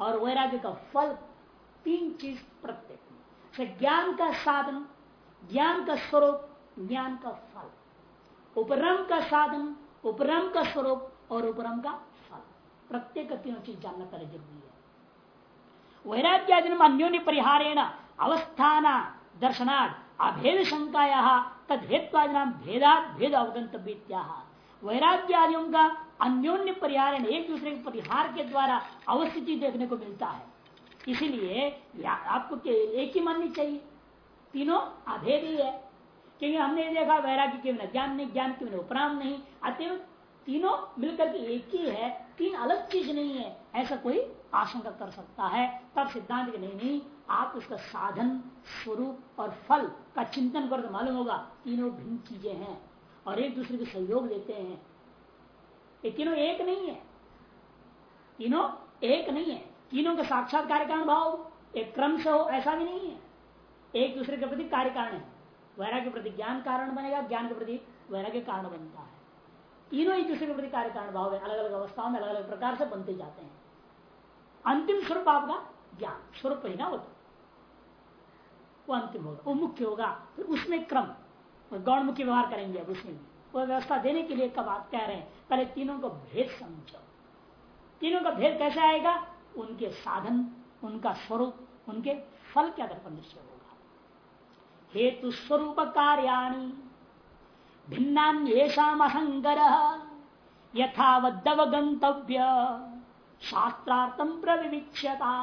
और वैराग्य का फल तीन चीज़ प्रत्येक ज्ञान का साधन, ज्ञान का स्वरूप, ज्ञान का फल। उपरम का साधन, उपरम का स्वरूप और उपरम का फल। प्रत्येक तीनों चीज़ जानना पहले ज़रूरी है। वैराग्यादि अन्योन्य परिहारेण अवस्थान दर्शनार्थ अभेद शंकाया तद हेत्वादि भेदा भेद अवगंतव्य वैराग्यादियों का अन्योन्य परिहार एक दूसरे के परिहार के द्वारा अवस्थिति देखने को मिलता है। इसीलिए आपको एक ही माननी चाहिए। तीनों अभेद ही है। क्योंकि हमने देखा, वैराग्य के बिना ज्ञान नहीं, ज्ञान के बिना उपराम नहीं। अतएव तीनों मिलकर के एक ही है। तीन अलग चीज़ नहीं है। ऐसा कोई आशंका कर सकता है। तब सिद्धांत के नहीं नहीं, आप उसका साधन, स्वरूप और फल का चिंतन कर तो मालूम होगा। तीनों भिन्न चीज़ें हैं और एक दूसरे को सहयोग देते हैं। ये तीनों एक नहीं है। तीनों एक नहीं है। तीनों का साक्षात कार्य कारण भाव, एक क्रम से हो, ऐसा भी नहीं है। एक दूसरे के प्रति कार्य कारण है। वैराग्य के प्रति ज्ञान कारण बनेगा, ज्ञान के प्रति वैराग्य कारण बनता है। तीनों एक दूसरे के प्रति कार्य कारण भाव है अलग अलग अवस्थाओं में अलग अलग प्रकार से बनते जाते हैं। अंतिम स्वरूप आपका ज्ञान, स्वरूप ही ना होता वो अंतिम होगा, वो मुख्य होगा, फिर उसमें क्रम गौण मुख्य व्यवहार करेंगे अब उसमें। वो व्यवस्था देने के लिए कब आप कह रहे हैं, पहले तीनों को भेद समझो। तीनों का भेद कैसे आएगा? उनके साधन, उनका स्वरूप, उनके फल के आधार पर निश्चय होगा। हेतु स्वरूप कार्याणी। भिन्नान्येषाम असंगर यथावदवगंतव्य शास्त्रार्थम प्रविवीक्षता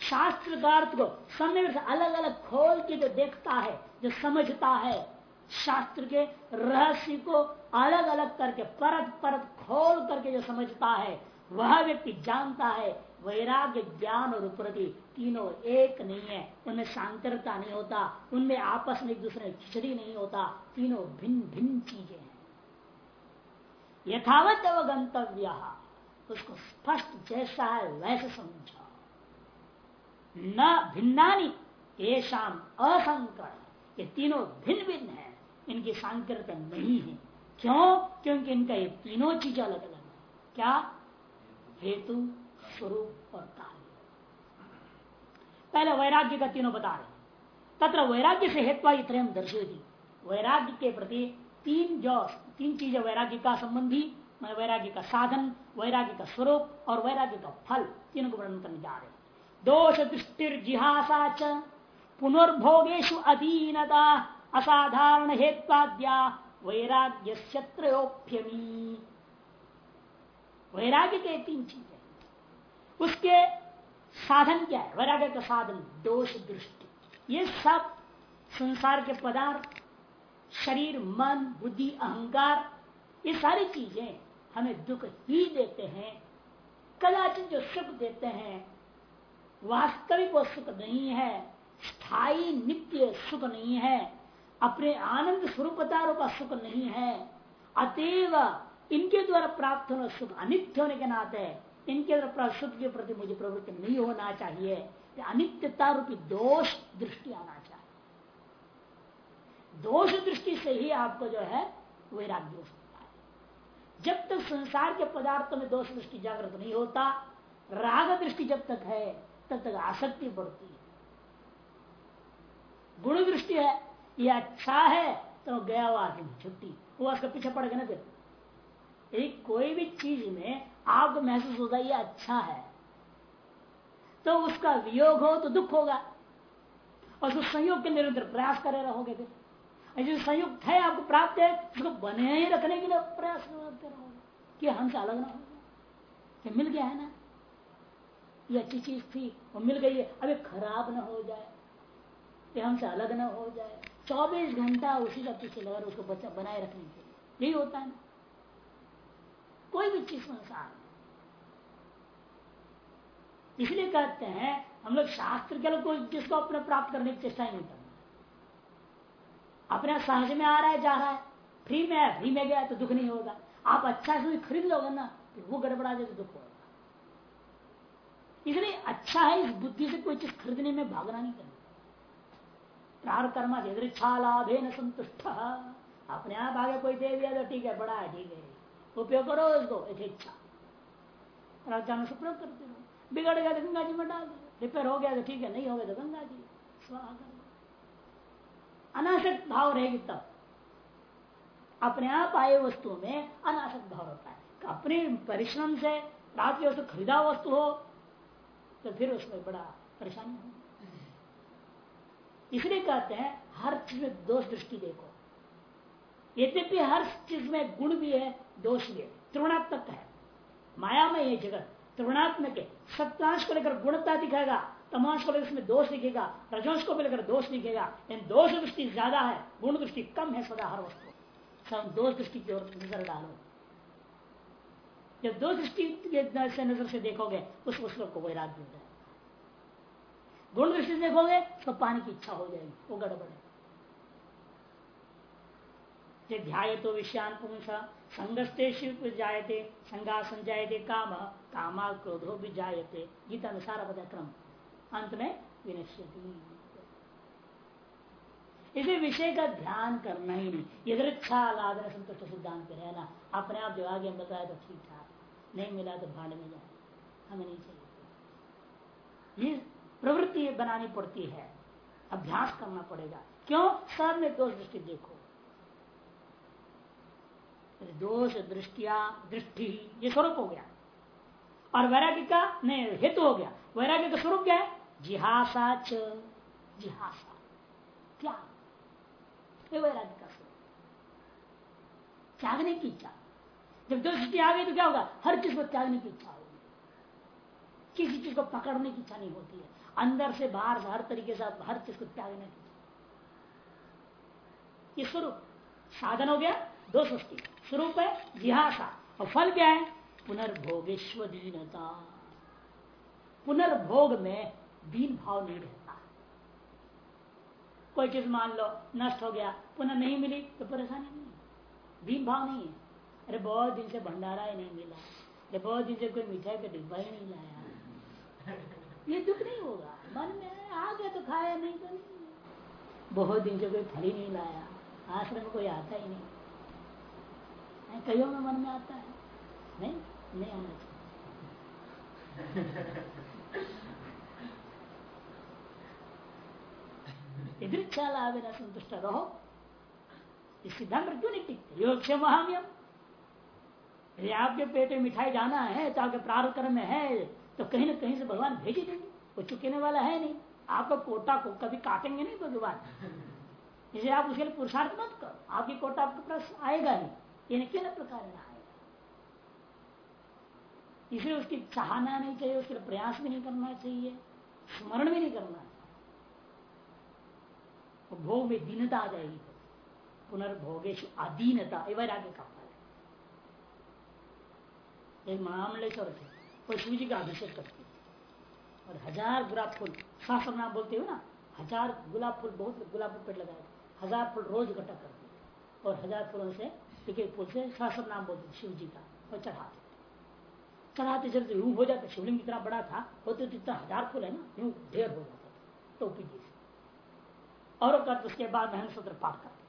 शास्त्र को समय से अलग अलग खोल के जो देखता है, जो समझता है, शास्त्र के रहस्य को अलग अलग करके परत परत खोल करके जो समझता है, वह व्यक्ति जानता है वैराग्य ज्ञान और प्रति तीनों एक नहीं है। उनमें शांतरता नहीं होता, उनमें आपस में एक दूसरे खिचड़ी नहीं होता। तीनों भिन्न भिन्न चीज़ें हैं। यथावत गंतव्य उसको स्पष्ट जैसा है, वैसे समझो। न भिन्नानी ये शाम असंकर ये तीनों भिन्न भिन्न है। इनकी सांकरता नहीं है। क्यों? क्योंकि इनका ये तीनों चीज़ अलग अलग है। क्या? हेतु। स्वरूप और कार्य। पहले वैराग्य का तीनों बता रहे तत्र वैराग्य से हेत्वा इतम दर्शेगी वैराग्य के प्रति तीन जो तीन चीज़ें वैराग्य का संबंधी मैं वैराग्य का साधन, वैराग्य का स्वरूप और वैराग्य का फल, तीनों को वर्णन करने जा रहे दोष दृष्टिर्जिहासा च पुनर्भोगेशु अधीनता असाधारण हेत्वाद्या वैराग्य त्रयोप्यमी वैराग्य के तीन चीज़ें। उसके साधन क्या है? वैराग्य का साधन, दोष दृष्टि। ये सब संसार के पदार्थ, शरीर, मन, बुद्धि, अहंकार, ये सारी चीज़ें हमें दुख ही देते हैं। कदाचित जो सुख देते हैं, वास्तविक वो सुख नहीं है, स्थायी नित्य सुख नहीं है, अपने आनंद स्वरूपता रूप सुख नहीं है, अतएव इनके द्वारा प्राप्त होना सुख अनित्य होने के नाते इनके द्वारा सुख के प्रति मुझे प्रवृत्ति नहीं होना चाहिए। अनित्यता रूपी दोष दृष्टि आना चाहिए। दोष दृष्टि से ही आपको जो है वैराग्य हो सकता है। जब तक संसार के पदार्थों में दोष दृष्टि जागृत नहीं होता, राग दृष्टि जब तक है, तब तक आसक्ति बढ़ती है। गुण दृष्टि है, ये अच्छा है तो गया हुआ छुट्टी। वो उसका पीछे पड़ गया ना फिर। एक कोई भी चीज़ में आपको महसूस होगा ये अच्छा है। तो उसका वियोग हो तो दुख होगा। और उस संयोग के निरंतर प्रयास करे रहोगे फिर। जो संयुक्त है आपको प्राप्त है, उसको बने ही रखने के लिए प्रयास करते रहोगे। कि हमसे अलग ना हो मिल गया है ना? ये अच्छी चीज़ थी, वो मिल गई है। अभी खराब ना हो जाए। ये हमसे अलग ना हो जाए। चौबीस घंटा उसी का पीछे लगा उसको बनाए रखने के लिए। यही होता है ना? कोई भी चीज़ संसार इसलिए कहते हैं, हम लोग शास्त्र के लोग जिसको अपने प्राप्त करने की चेष्टा नहीं करना अपने सहज में आ रहा है, जा रहा है। फ्री में है, फ्री में गया तो दुख नहीं होगा। आप अच्छा से खरीद लोगे ना तो वो गड़बड़ा जाए तो दुख होगा। इसलिए अच्छा है इस बुद्धि से कोई चीज़ खरीदने में भागना नहीं करना। प्रार कर्मा यदृच्छा लाभे न संतुष्ट। अपने आप आगे कोई दे दिया तो ठीक है, बड़ा है, ठीक है। उपयोग करो उसको इच्छा। राजा से प्रयोग करते रहो बिगड़ गया तो गंगा जी में डाल दो रिपेयर हो गया तो ठीक है, नहीं हो गया तो गंगा जी स्वाहा कर अनाशक भाव रहेगी तब। अपने आप आए वस्तु में अनाशक भाव होता है। अपने परिश्रम से रात की वस्तु खरीदा वस्तु हो तो फिर उसमें बड़ा परेशानी हो इसलिए कहते हैं, हर चीज़ में दोष दृष्टि देखो। यद्यपि हर चीज़ में गुण भी है दोष है त्रिगुणात्मक है। माया में ये जगत। त्रिगुणात्मक है। सत्यांश को लेकर गुणता दिखाएगा तमांश को लेकर इसमें दोष दिखेगा। रजोंश को लेकर दोष दिखेगा। लेकिन दोष दृष्टि ज़्यादा है। गुण दृष्टि कम है सदा हर वस्तु। सब दोष दृष्टि की ओर नज़र डालो। जब दो दृष्टि से नज़र से देखोगे, उस वस्तु को वैराग्य हो। जाए गुण दृष्टि से देखोगे तो पानी की इच्छा हो जाएगी। वो गड़बड़ है। ध्याय तो विषयान पुंस संगस्ते जायते संगा संजायते काम कामा क्रोधो भी जायते गीता में सारा बता क्रम अंत में विनश्यति। इसे विषय का ध्यान करना ही नहीं। यदृच्छा लादन संतुष्ट सिद्धांत रहना। अपने आप जो आगे बताया तो ठीक ठाक नहीं मिला तो भाड़ में जाए। हमें नहीं चाहिए। ये प्रवृत्ति बनानी पड़ती है। अभ्यास करना पड़ेगा। क्यों? सब में दोष दृष्टि देखो। दोष दृष्टिया दृष्टि, ये स्वरूप हो गया। और वैराग्य का नहीं, हेतु हो गया। वैराग्य का स्वरूप क्या है? जिहासा च जिहासा। क्या? वैराग्य का स्वरूप। त्यागने की इच्छा। जब दो दृष्टि आ गई तो क्या होगा? हर चीज़ को त्यागने की इच्छा होगी। किसी चीज़ को पकड़ने की इच्छा नहीं होती है। अंदर से बाहर से हर तरीके से हर चीज़ को त्यागने की ये स्वरूप। साधन हो गया दो सृष्टि स्वरूप है जिहासा और फल क्या है? पुनर्भोगेश्व दीनता पुनर्भोग में दीन भाव नहीं रहता। कोई चीज़ मान लो, नष्ट हो गया, पुनः नहीं मिली तो परेशानी नहीं। दीन भाव नहीं है। अरे, बहुत दिन से भंडारा ही नहीं मिला। अरे, बहुत दिन से कोई मिठाई का डिब्बा ही नहीं लाया। ये दुख नहीं होगा। मन में आ गया तो खाया, नहीं तो नहीं। बहुत दिन से कोई फल ही नहीं लाया। आश्रम कोई आता ही नहीं। कईयों में मन में आता है। नहीं नहीं आना चाहिए इच्छा लाभ संतुष्ट रहो। इस सिद्धांत पर क्यों नहीं टिकते? योग से यदि आपके पेट में मिठाई जाना है तो आपके प्रारंभ में है तो कहीं ना कहीं से भगवान भेज देंगे। वो चुकेने वाला है नहीं। आपका कोटा को कभी काटेंगे नहीं भगवान इसे आप उसके लिए पुरुषार्थ मत करो। आपकी कोटा आपके पास आएगा नहीं। ये किन प्रकार इसलिए उसकी चाहना नहीं चाहिए उसके लिए प्रयास भी नहीं करना चाहिए स्मरण भी नहीं करना चाहिए भोग में दीनता आ जाएगी पुनर्भोगेश अधीनता ये वैराग्य का फल है एक महामलेश्वर थे वो शिव जी का अभिषेक करते और हज़ार गुलाब फूल शास्त्र नाम बोलते हो ना हज़ार गुलाब फूल बहुत गुलाब फूल पेड़ लगाए हज़ार फूल रोज इकट्ठा करते और हज़ार फूलों से एक फूल से नाम बोलते शिव जी का, और चढ़ाते चढ़ाते चलते यूँ हो जाता शिवलिंग इतना बड़ा था, होते तो इतना हज़ार फूल है ना, यूँ ढेर हो जाता था, टोपी जी से। और करते उसके बाद महन सूत्र पाठ करते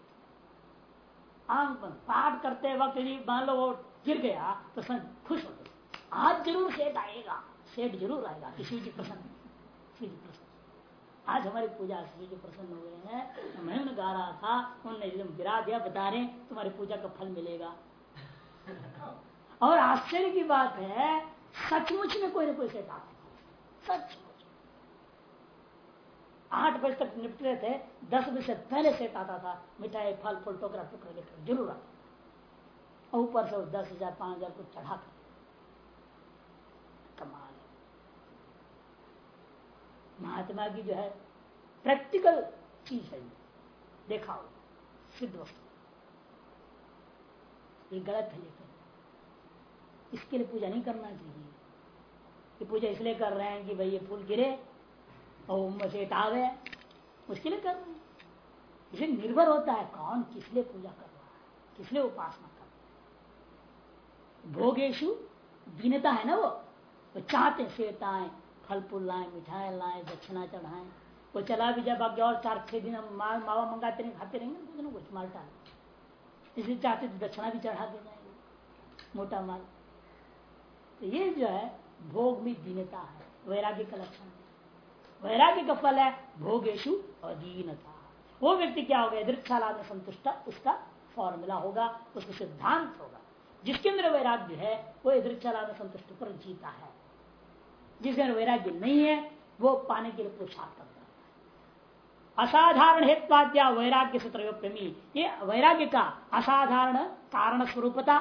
आँख बंद पाठ करते वक्त यदि मान लो वो गिर गया तो खुश होते आज ज़रूर सेठ आएगा, सेठ ज़रूर आएगा, कि शिव जी प्रसन्न शिव जी प्रसन्न आज हमारी पूजा शिव जी प्रसन्न हुए हैं मैं उन्हें गा रहा था उन्होंने एकदम गिरा दिया, बता रहे तुम्हारी पूजा का फल मिलेगा। और आश्चर्य की बात है, सचमुच में कोई ना कोई सेठ आते सचमुच। आठ बजे तक निपट रहे थे, दस बजे से पहले सेट आता था, मिठाई, फल, फूल, टोकरा टुकड़ा लेकर ज़रूर आता ऊपर से दस हज़ार, पाँच हज़ार कुछ चढ़ा कमाल। है महात्मा की जो है प्रैक्टिकल चीज़ है। देखा हो सिद्ध वस्तु ये गलत है लेकिन। इसके लिए पूजा नहीं करना चाहिए। ये पूजा इसलिए कर रहे हैं कि भाई ये फूल गिरे और मचे आ गए उसके लिए कर रहे हैं। इसे निर्भर होता है कौन किस लिए पूजा कर रहा है, किस लिए उपासना कर रहा है। भोगेशु, दीनता है ना वो? वो चाहते सेताएँ फल फूल लाए, मिठाई लाए, दक्षिणा चढ़ाएँ। वो चला भी जब आगे और चार, छह दिन हम माल, मावा मंगाते नहीं, खाते रहेंगे कुछ ना कुछ माल टाल इसलिए चाहते तो दक्षिणा भी चढ़ा दे जाएँगे, मोटा माल। तो ये जो है, भोग में दीनता है, वैराग्य का लक्षण वैराग्य का फल है भोगेशु अधीनता। वो व्यक्ति क्या होगा? दृक्षाला में संतुष्ट, उसका फॉर्मूला होगा, उसका सिद्धांत होगा। जिसके अंदर वैराग्य है, वो दृक्षाला में संतुष्ट पर जीता है। जिसके अंदर वैराग्य नहीं है, वो पाने के लिए पुरुषार्थ करता असाधारण हेत्वाद्या वैराग्य से त्रयोप्यमी ये वैराग्य का असाधारण कारण स्वरूपता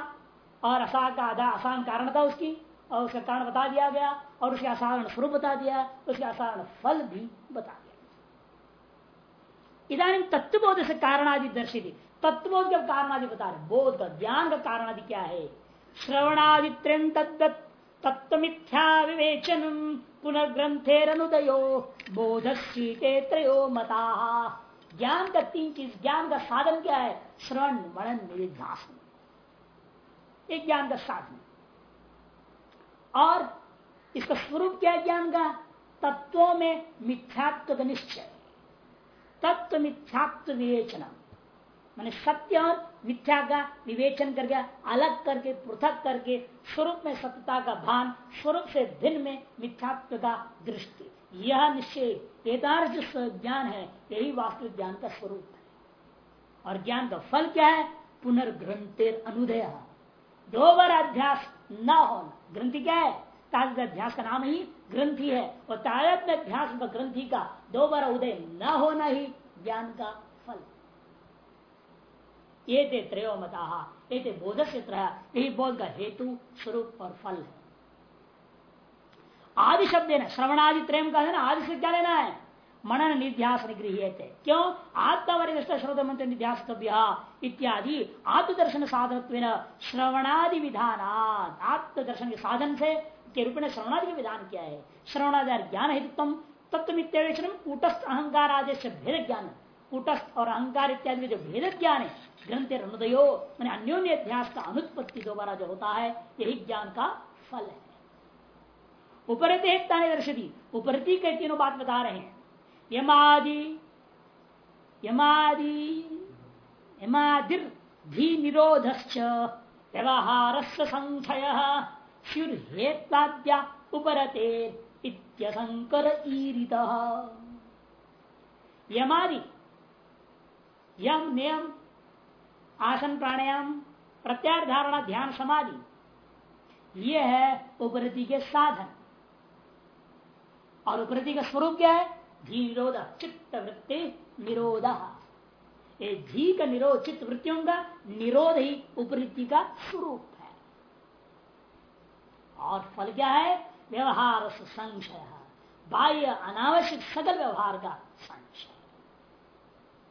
और असा का आसान कारणता उसकी, और उसका कारण बता दिया गया, और उसके असाधारण स्वरूप बता दिया, उसके असाधारण फल भी बता दिया। इधानी तत्वबोध से कारण आदि दर्शित। तत्वबोध का कारण आदि बता रहे बोध का ज्ञान का कारण आदि क्या है? श्रवणादि तद्वत तत्व मिथ्या विवेचन पुनर्ग्रंथेरनुदयो बोध त्रयो मता। ज्ञान का तीन चीज़ ज्ञान का साधन क्या है? श्रवण, मनन निधिध्यासन एक ज्ञान का साधन। और इसका स्वरूप क्या है ज्ञान का? तत्वों में मिथ्यात्व निश्चय। तत्व मिथ्यात्व विवेचना मैंने सत्य और मिथ्या का विवेचन करके अलग करके, पृथक करके, स्वरूप में सत्यता का भान, स्वरूप से भिन्न में मिथ्यात्व का दृष्टि। यह निश्चय जो ज्ञान है, यही वास्तविक ज्ञान का स्वरूप है। और ज्ञान का फल क्या है? पुनर्ग्रंथेर अनुदय। दो बार अध्यास न होना ग्रंथि क्या है? तारक अध्यास का नाम ही ग्रंथि है। और तारक अध्यास ग्रंथि का दो बार उदय न होना ही ज्ञान का फल। ये थे त्रयो मता ये थे बोध से यही बोध का हेतु, स्वरूप और फल। है आदि शब्द है ना श्रवणादि त्रय का है ना आदि से क्या लेना है। मनन निध्यास निगृह थे क्यों? आत्मवरिष्ठ श्रोत मंत्र निध्यास इत्यादि आत्मदर्शन साधन श्रवणादि विधान आत्मदर्शन के साधन से, के रूप में श्रवणादि का विधान क्या है? श्रवणादि ज्ञान हेतुत्म तत्व कूटस्थ अहंकार आदि से भेद ज्ञान कूटस्थ और अहंकार इत्यादि में जो भेद ज्ञान है, ग्रंथ अनुदयो मैंने अन्योन्य अध्यास का अनुत्पत्ति दोबारा जो होता है, यही ज्ञान का फल है। उपरति दर्शती उपरति के तीनों बात बता रहे हैं। यमादि यमादि, यमादिर धी निरोधश्च व्यवहार संशय शुर्हेत्वाद्या उपरते इत्यसंकर ईरित। यमादि यम नियम, आसन प्राणायाम प्रत्यार धारणा ध्यान समाधि, ये है उपरति के साधन। और उपरति का स्वरूप क्या है? धी निरोध चित्त वृत्ति निरोध। ये धी का निरोध चित्त वृत्तियों का निरोध ही उपवृत्ति का स्वरूप है। और फल क्या है? व्यवहार संशय। बाह्य अनावश्यक सकल व्यवहार का संशय।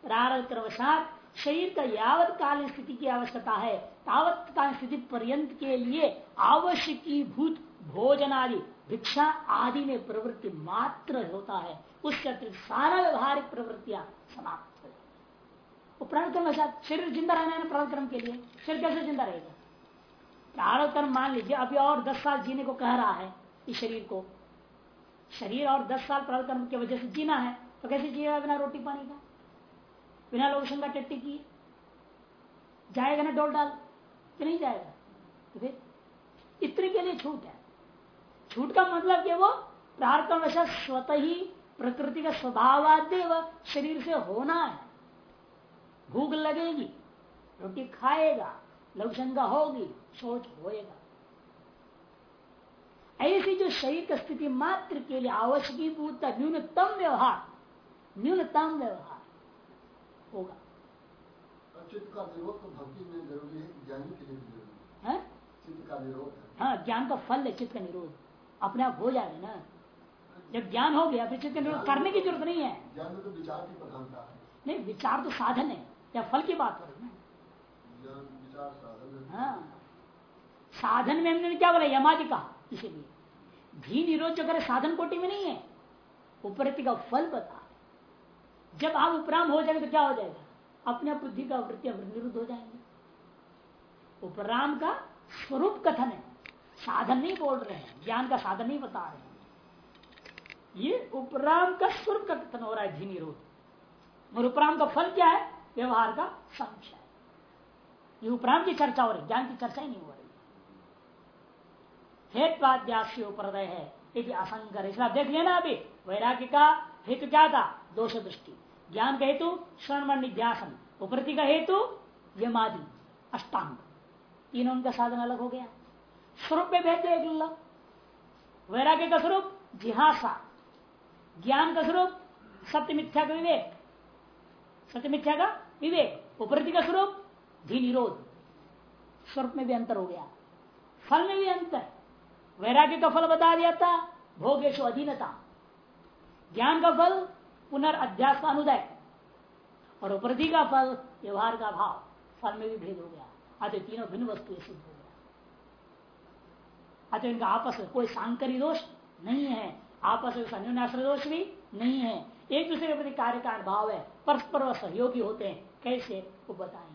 प्रारंभ क्रमशात शरीर का यावत कालीन स्थिति की आवश्यकता है। तावत कालीन स्थिति पर्यंत के लिए आवश्यक भूत भोजन आदि भिक्षा आदि में प्रवृत्ति मात्र होता है। उसके अतिरिक्त सारा व्यवहारिक प्रवृत्तियाँ समाप्त हो जाती वो प्राणक्रम शरीर ज़िंदा रहना है प्राणक्रम के लिए? शरीर कैसे ज़िंदा रहेगा? प्राणक्रम मान लीजिए, अभी और दस साल जीने को कह रहा है इस शरीर को। शरीर और दस साल प्राणक्रम की वजह से जीना है तो कैसे जिएगा बिना रोटी पानी का? बिना लोशन का टट्टी की जाएगा ना डोल डाल कि नहीं जाएगा? तो फिर इतने के लिए छूट है। छूट का मतलब कि वो? प्रार्थना स्वतः ही प्रकृति का स्वभावाद्य शरीर से होना है। भूख लगेगी, रोटी खाएगा लवशंका होगी, सोच होएगा। ऐसी जो शरीर की स्थिति मात्र के लिए आवश्यक न्यूनतम व्यवहार न्यूनतम व्यवहार। होगा। चित्त का निरोध तो भक्ति में ज़रूरी है ज्ञानी के लिए भी ज़रूरी है। चित्त का निरोध हाँ ज्ञान का फल है चित्त का निरोध। अपने आप हो जाए ना। जब ज्ञान हो गया फिर चित्त निरोध करने की ज़रूरत नहीं है। ज्ञान में तो विचार की प्रधानता है। नहीं विचार तो साधन है या फल की बात हो रही है। हाँ। साधन में हमने क्या बोला यमादि कहा इसीलिए। भी निरोध जो करे साधन कोटि में नहीं है। उपरति का फल बता। जब आप उपराम हो जाएँगे तो क्या हो जाएगा? अपने बुद्धि का वृत्ति निरुद्ध हो जाएँगे। उपराम का स्वरूप कथन है। साधन नहीं बोल रहे हैं। ज्ञान का साधन नहीं बता रहे हैं। ये उपराम का स्वरूप का कथन हो रहा है निरोध और उपराम का फल क्या है? व्यवहार का संशय। ये उपराम की चर्चा हो रही ज्ञान की चर्चा ही नहीं हो रही। हेत्वाद्यास्य उपरदय है। यदि इसलिए देख लेना अभी। वैराग्य का हेतु क्या था? दोष दृष्टि ज्ञान का हेतु श्रवण निध्यासन उपरति का हेतु, यमादि, अष्टांग। तीनों का साधन अलग हो गया। स्वरूप में भेद लो वैराग्य का स्वरूप, जिहासा। ज्ञान का स्वरूप, सत्य मिथ्या का विवेक। सत्य मिथ्या का विवेक। उपरति का स्वरूप धी निरोध स्वरूप में भी अंतर हो गया। फल में भी अंतर। वैराग्य का फल बता दिया था, भोगेश अधीनता। ज्ञान का फल पुनर्अध्यास का अनुदय और उपरधि का फल, व्यवहार का भाव, फल में भी भेद हो गया। अतः तीनों भिन्न वस्तु सिद्ध हो गया। अतः इनका आपस में कोई सांकरी दोष नहीं है। आपस में संन्याश्रय दोष भी नहीं है। एक दूसरे के प्रति कार्य का भाव है। परस्पर व सहयोगी होते हैं। कैसे? वो बताएँगे